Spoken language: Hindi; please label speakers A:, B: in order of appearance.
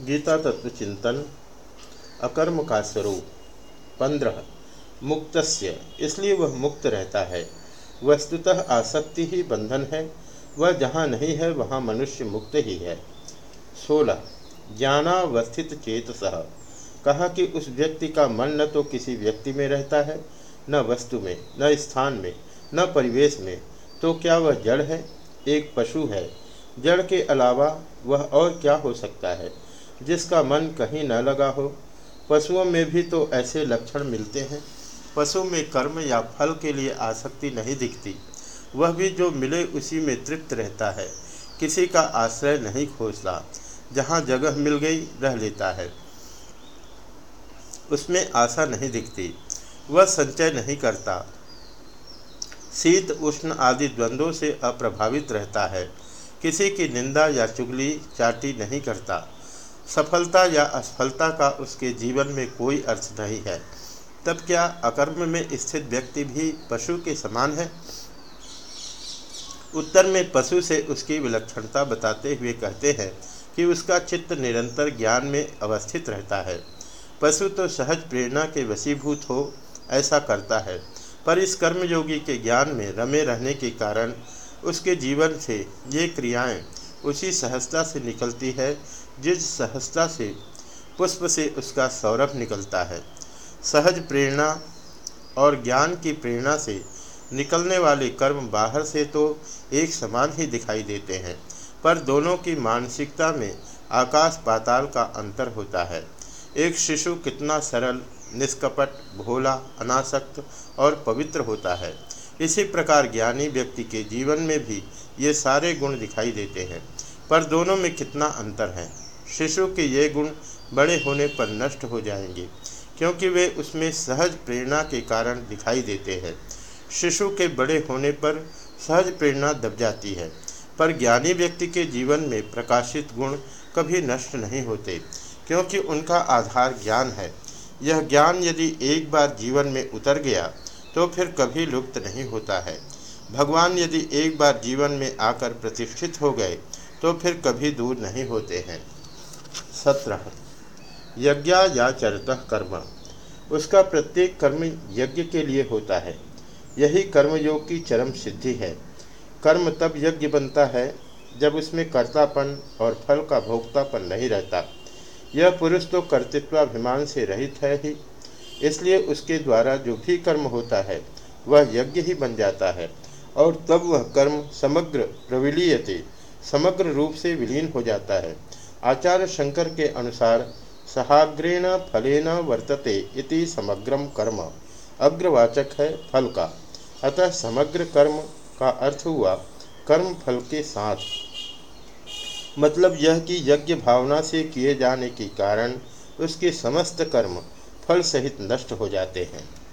A: गीता तत्व चिंतन, अकर्म का स्वरूप, पंद्रह। मुक्तस्य, इसलिए वह मुक्त रहता है। वस्तुतः आसक्ति ही बंधन है, वह जहाँ नहीं है, वहाँ मनुष्य मुक्त ही है। सोलह। ज्ञानावस्थित चेत सह कहा कि उस व्यक्ति का मन न तो किसी व्यक्ति में रहता है, न वस्तु में, न स्थान में, न परिवेश में तो क्या वह जड़ है? एक पशु है। जड़ के अलावा वह और क्या हो सकता है? जिसका मन कहीं न लगा हो। पशुओं में भी तो ऐसे लक्षण मिलते हैं। पशु में कर्म या फल के लिए आसक्ति नहीं दिखती। वह भी जो मिले उसी में तृप्त रहता है। किसी का आश्रय नहीं खोजता। जहाँ जगह मिल गई, रह लेता है। उसमें आशा नहीं दिखती। वह संचय नहीं करता। शीत, उष्ण आदि द्वंद्वों से अप्रभावित रहता है। किसी की निंदा या चुगली, चाटी नहीं करता। सफलता या असफलता का उसके जीवन में कोई अर्थ नहीं है। तब क्या अकर्म में स्थित व्यक्ति भी पशु के समान है? उत्तर में पशु से उसकी विलक्षणता बताते हुए कहते हैं कि उसका चित्त निरंतर ज्ञान में अवस्थित रहता है। पशु तो सहज प्रेरणा के वशीभूत हो, ऐसा करता है। पर इस कर्मयोगी के ज्ञान में रमे रहने के कारण उसके जीवन से ये क्रियाएँ उसी सहजता से निकलती है, जिस सहजता से पुष्प से उसका सौरभ निकलता है। सहज प्रेरणा और ज्ञान की प्रेरणा से निकलने वाले कर्म बाहर से तो एक समान ही दिखाई देते हैं, पर दोनों की मानसिकता में आकाश पाताल का अंतर होता है। एक शिशु कितना सरल, निष्कपट, भोला, अनासक्त और पवित्र होता है। इसी प्रकार ज्ञानी व्यक्ति के जीवन में भी ये सारे गुण दिखाई देते हैं। पर दोनों में कितना अंतर है? शिशु के ये गुण बड़े होने पर नष्ट हो जाएँगे, क्योंकि वे उसमें सहज प्रेरणा के कारण दिखाई देते हैं। शिशु के बड़े होने पर सहज प्रेरणा दब जाती है, पर ज्ञानी व्यक्ति के जीवन में प्रकाशित गुण कभी नष्ट नहीं होते, क्योंकि उनका आधार ज्ञान है। यह ज्ञान यदि एक बार जीवन में उतर गया तो फिर कभी लुप्त नहीं होता है। भगवान यदि एक बार जीवन में आकर प्रतिष्ठित हो गए तो फिर कभी दूर नहीं होते हैं। सत्रह। यज्ञा या चरत कर्म। उसका प्रत्येक कर्म यज्ञ के लिए होता है। यही कर्मयोग की चरम सिद्धि है। कर्म तब यज्ञ बनता है, जब उसमें कर्तापन और फल का भोक्तापन नहीं रहता। यह पुरुष तो कर्तृत्वाभिमान से रहित है ही। इसलिए उसके द्वारा जो भी कर्म होता है, वह यज्ञ ही बन जाता है, और तब वह कर्म समग्र प्रविलीयते, समग्र रूप से विलीन हो जाता है। आचार्य शंकर के अनुसार, सहाग्रेण फलेन वर्तते इति समग्रम कर्म, अग्रवाचक है फल का। अतः समग्र कर्म का अर्थ हुआ, कर्म फल के साथ। मतलब यह कि यज्ञ भावना से किए जाने के कारण, उसके समस्त कर्म फल सहित नष्ट हो जाते हैं।